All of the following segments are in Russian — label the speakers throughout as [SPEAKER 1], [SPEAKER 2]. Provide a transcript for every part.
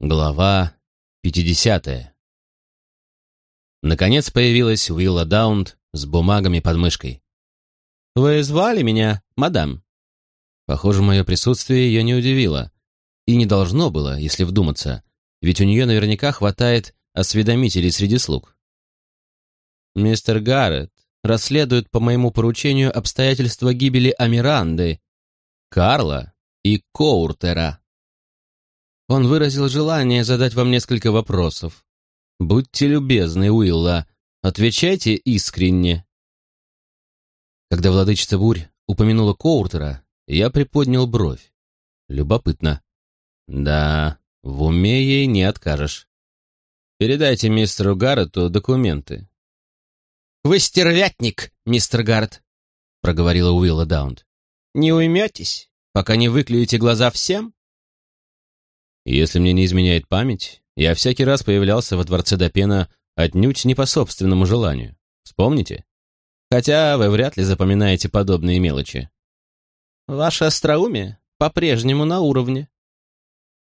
[SPEAKER 1] Глава 50. Наконец появилась Уилла Даунт с бумагами под мышкой. «Вы звали меня, мадам?» Похоже, мое присутствие ее не удивило. И не должно было, если вдуматься, ведь у нее наверняка хватает осведомителей среди слуг. «Мистер Гаррет расследует по моему поручению обстоятельства гибели Амиранды, Карла и Коуртера», он выразил желание задать вам несколько вопросов. Будьте любезны, Уилла, отвечайте искренне. Когда владычица бурь упомянула Коуртера, я приподнял бровь. Любопытно. Да, в уме ей не откажешь. Передайте мистеру Гаррету документы. «Вы стервятник, мистер Гаррет», — проговорила Уилла Даунт. «Не уйметесь, пока не выклюете глаза всем?» Если мне не изменяет память, я всякий раз появлялся во дворце Допена отнюдь не по собственному желанию. Вспомните? Хотя вы вряд ли запоминаете подобные мелочи. Ваше остроумие по-прежнему на уровне.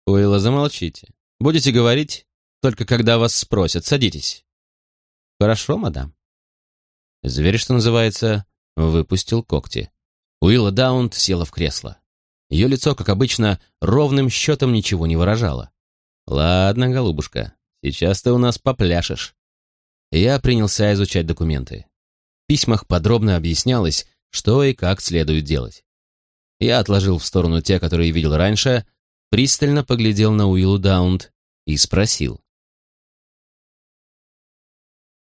[SPEAKER 1] Уилла, замолчите. Будете говорить, только когда вас спросят. Садитесь. Хорошо, мадам. Зверь, что называется, выпустил когти. Уилла Даунт села в кресло. Ее лицо, как обычно, ровным счетом ничего не выражало. «Ладно, голубушка, сейчас ты у нас попляшешь». Я принялся изучать документы. В письмах подробно объяснялось, что и как следует делать. Я отложил в сторону те, которые видел раньше, пристально поглядел на Уиллу Даунт и спросил.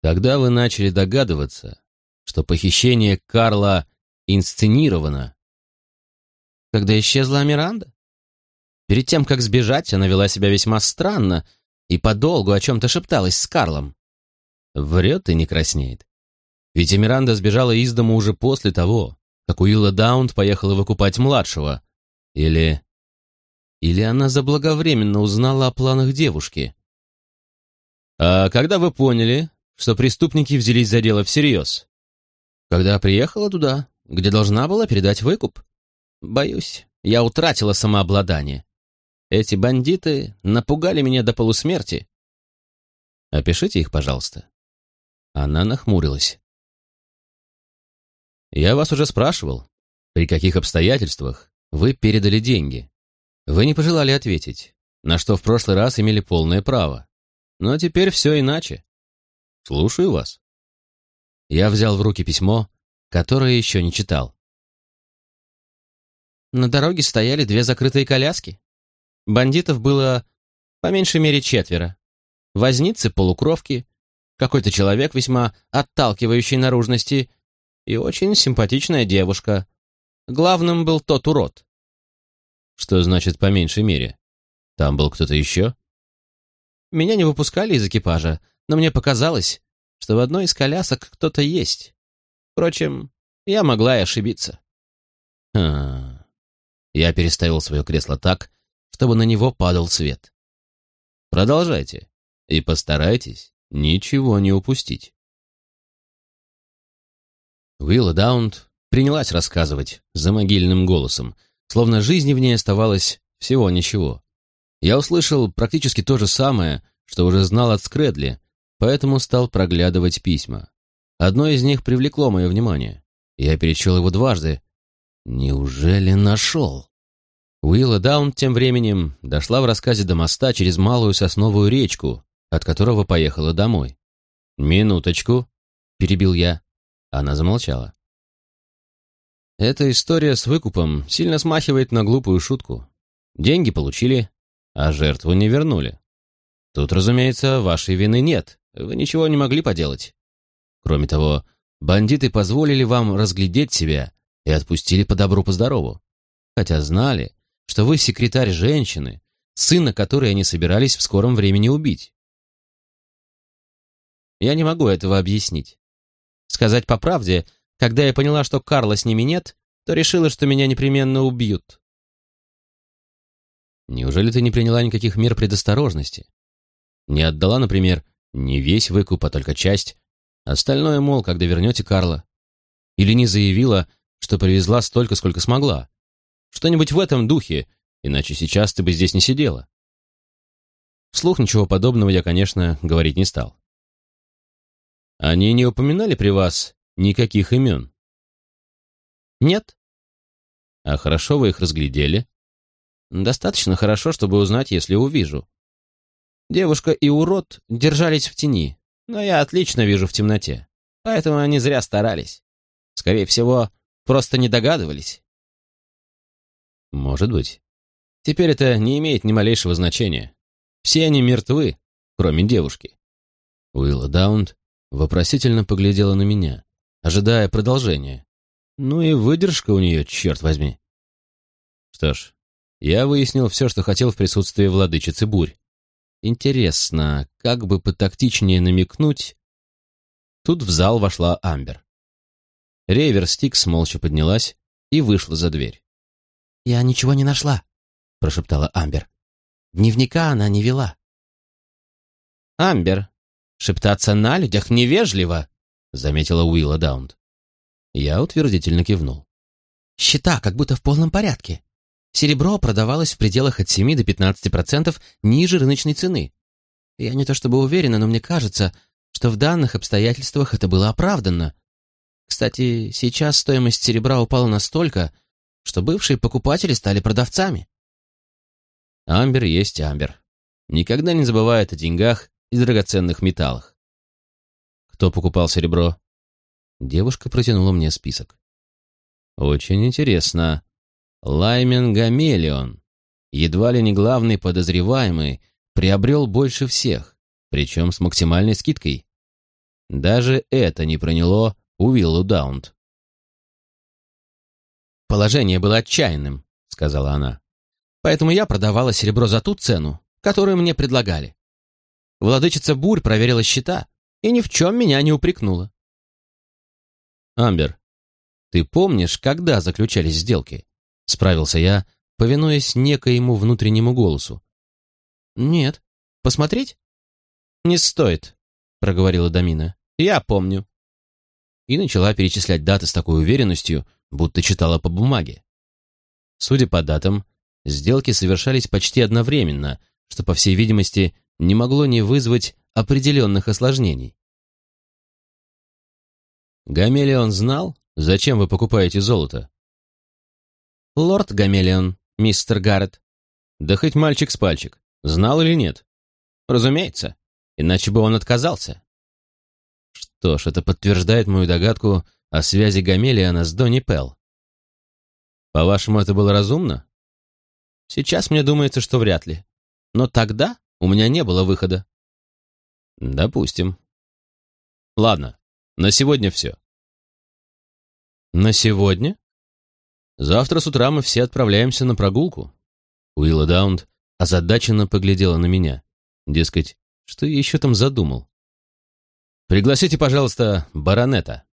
[SPEAKER 1] Когда вы начали догадываться, что похищение Карла инсценировано когда исчезла Миранда. Перед тем, как сбежать, она вела себя весьма странно и подолгу о чем-то шепталась с Карлом. Врет и не краснеет. Ведь Эмиранда сбежала из дома уже после того, как Уилла Даунт поехала выкупать младшего. Или... Или она заблаговременно узнала о планах девушки. А когда вы поняли, что преступники взялись за дело всерьез? Когда приехала туда, где должна была передать выкуп. Боюсь, я утратила самообладание. Эти бандиты напугали меня до полусмерти. Опишите их, пожалуйста. Она нахмурилась. Я вас уже спрашивал, при каких обстоятельствах вы передали деньги. Вы не пожелали ответить, на что в прошлый раз имели полное право. Но теперь все иначе. Слушаю вас. Я взял в руки письмо, которое еще не читал. На дороге стояли две закрытые коляски. Бандитов было по меньшей мере четверо. Возницы, полукровки, какой-то человек весьма отталкивающей наружности и очень симпатичная девушка. Главным был тот урод. Что значит по меньшей мере? Там был кто-то еще? Меня не выпускали из экипажа, но мне показалось, что в одной из колясок кто-то есть. Впрочем, я могла и ошибиться. Хм... Я переставил свое кресло так, чтобы на него падал свет. Продолжайте и постарайтесь ничего не упустить. Уилла Даунт принялась рассказывать за могильным голосом, словно жизни в ней оставалось всего ничего. Я услышал практически то же самое, что уже знал от Скредли, поэтому стал проглядывать письма. Одно из них привлекло мое внимание. Я перечел его дважды, Неужели нашел? Уилла Даун тем временем дошла в рассказе до моста через малую сосновую речку, от которого поехала домой. «Минуточку», — перебил я. Она замолчала. Эта история с выкупом сильно смахивает на глупую шутку. Деньги получили, а жертву не вернули. Тут, разумеется, вашей вины нет, вы ничего не могли поделать. Кроме того, бандиты позволили вам разглядеть себя и отпустили по добру, по здорову. Хотя знали, что вы секретарь женщины, сына которой они собирались в скором времени убить. Я не могу этого объяснить. Сказать по правде, когда я поняла, что Карла с ними нет, то решила, что меня непременно убьют. Неужели ты не приняла никаких мер предосторожности? Не отдала, например, не весь выкуп, а только часть. Остальное, мол, когда вернете Карла. Или не заявила, что привезла столько, сколько смогла. Что-нибудь в этом духе, иначе сейчас ты бы здесь не сидела. Вслух ничего подобного я, конечно, говорить не стал. Они не упоминали при вас никаких имен?
[SPEAKER 2] Нет.
[SPEAKER 1] А хорошо вы их разглядели?
[SPEAKER 2] Достаточно хорошо, чтобы узнать, если увижу. Девушка и урод держались в тени, но я отлично вижу в темноте, поэтому они зря старались. Скорее всего, просто не догадывались.
[SPEAKER 1] Может быть. Теперь это не имеет ни малейшего значения. Все они мертвы, кроме девушки. Уилла Даунд Вопросительно поглядела на меня, ожидая продолжения. Ну и выдержка у нее, черт возьми. Что ж, я выяснил все, что хотел в присутствии владычицы бурь. Интересно, как бы потактичнее намекнуть... Тут в зал вошла Амбер. Рейвер Стикс молча поднялась и вышла за дверь.
[SPEAKER 2] «Я ничего не нашла», — прошептала Амбер. «Дневника она не вела». «Амбер, Шептаться на людях невежливо», — заметила Уилла Даунд.
[SPEAKER 1] Я утвердительно кивнул.
[SPEAKER 2] «Счета как будто в полном порядке. Серебро продавалось в пределах от 7 до 15% ниже рыночной цены. Я не то чтобы уверена, но мне кажется, что в данных обстоятельствах это было оправданно. Кстати, сейчас стоимость серебра упала настолько, что бывшие покупатели стали продавцами.
[SPEAKER 1] Амбер есть Амбер. Никогда не забывает о деньгах и драгоценных металлах. Кто покупал серебро? Девушка протянула мне список. Очень интересно. Лаймен Гамелион, едва ли не главный подозреваемый, приобрел больше всех, причем с максимальной скидкой. Даже это не проняло Уиллу Даунт.
[SPEAKER 2] «Положение было отчаянным», — сказала она. «Поэтому я продавала серебро за ту цену, которую мне предлагали. Владычица Бурь проверила счета и ни в чем меня не упрекнула.
[SPEAKER 1] «Амбер, ты помнишь, когда заключались сделки?» — справился я, повинуясь некоему внутреннему голосу.
[SPEAKER 2] «Нет. Посмотреть?»
[SPEAKER 1] «Не стоит», — проговорила Дамина. «Я помню». И начала перечислять даты с такой уверенностью, будто читала по бумаге. Судя по датам, сделки совершались почти одновременно, что, по всей видимости, не могло не вызвать определенных осложнений. Гамелион знал, зачем вы покупаете золото?
[SPEAKER 2] Лорд Гамелион, мистер Гаррет.
[SPEAKER 1] Да хоть мальчик с пальчик. Знал или нет?
[SPEAKER 2] Разумеется, иначе бы он отказался.
[SPEAKER 1] Что ж, это подтверждает мою догадку о связи Гамелиона с Донни Пелл. По-вашему, это было разумно?
[SPEAKER 2] Сейчас мне думается, что вряд ли. Но тогда у меня не было выхода.
[SPEAKER 1] Допустим. Ладно, на сегодня все.
[SPEAKER 2] На сегодня?
[SPEAKER 1] Завтра с утра мы все отправляемся на прогулку. Уилла Даунд озадаченно поглядела на меня. Дескать, что я еще там задумал? Пригласите, пожалуйста, баронета.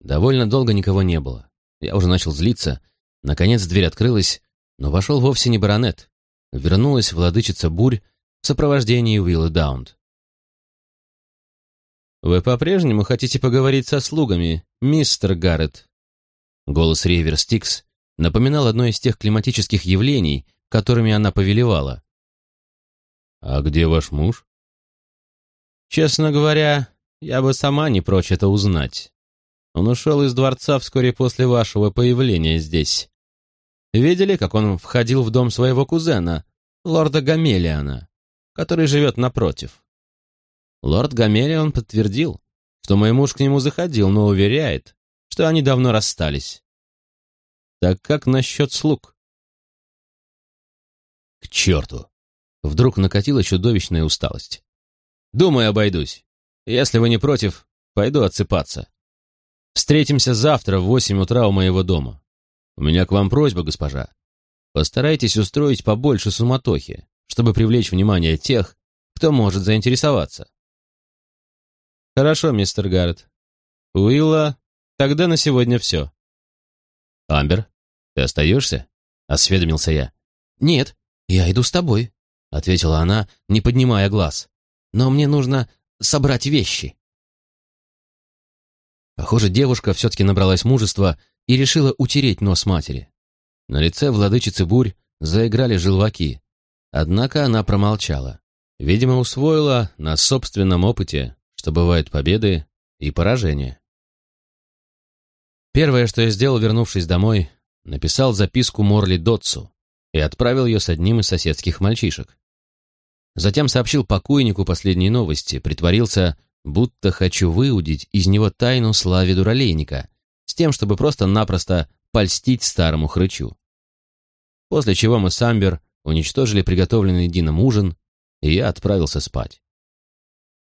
[SPEAKER 1] Довольно долго никого не было. Я уже начал злиться. Наконец дверь открылась, но вошел вовсе не баронет вернулась владычица бурь в сопровождении Уилла Даунд. «Вы по-прежнему хотите поговорить со слугами, мистер Гаррет?» Голос Ривер Стикс напоминал одно из тех климатических явлений, которыми она повелевала. «А где ваш муж?» «Честно говоря, я бы сама не прочь это узнать. Он ушел из дворца вскоре после вашего появления здесь. Видели, как он входил в дом своего кузена, лорда Гамелиана, который живет напротив? Лорд Гамелиан подтвердил, что мой муж к нему заходил, но уверяет, что они давно расстались. Так как насчет слуг? К черту! Вдруг накатила чудовищная усталость. Думаю, обойдусь. Если вы не против, пойду отсыпаться. Встретимся завтра в восемь утра у моего дома. У меня к вам просьба, госпожа. Постарайтесь устроить побольше суматохи, чтобы привлечь внимание тех, кто может заинтересоваться. Хорошо, мистер Гаррет. Уилла, тогда на сегодня все. Амбер, ты остаешься? Осведомился я.
[SPEAKER 2] Нет, я иду с тобой, ответила она, не поднимая глаз. Но мне нужно собрать вещи.
[SPEAKER 1] Похоже, девушка все-таки набралась мужества и решила утереть нос матери. На лице владычицы бурь заиграли желваки. Однако она промолчала. Видимо, усвоила на собственном опыте, что бывают победы и поражения. Первое, что я сделал, вернувшись домой, написал записку Морли Дотсу и отправил ее с одним из соседских мальчишек. Затем сообщил покойнику последние новости, притворился, будто хочу выудить из него тайну славе дуралейника, с тем, чтобы просто-напросто польстить старому хрычу. После чего мы с Амбер уничтожили приготовленный Дином ужин, и я отправился спать.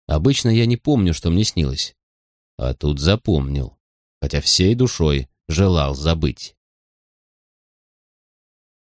[SPEAKER 1] Обычно я не помню, что мне снилось. А тут запомнил, хотя всей душой желал забыть.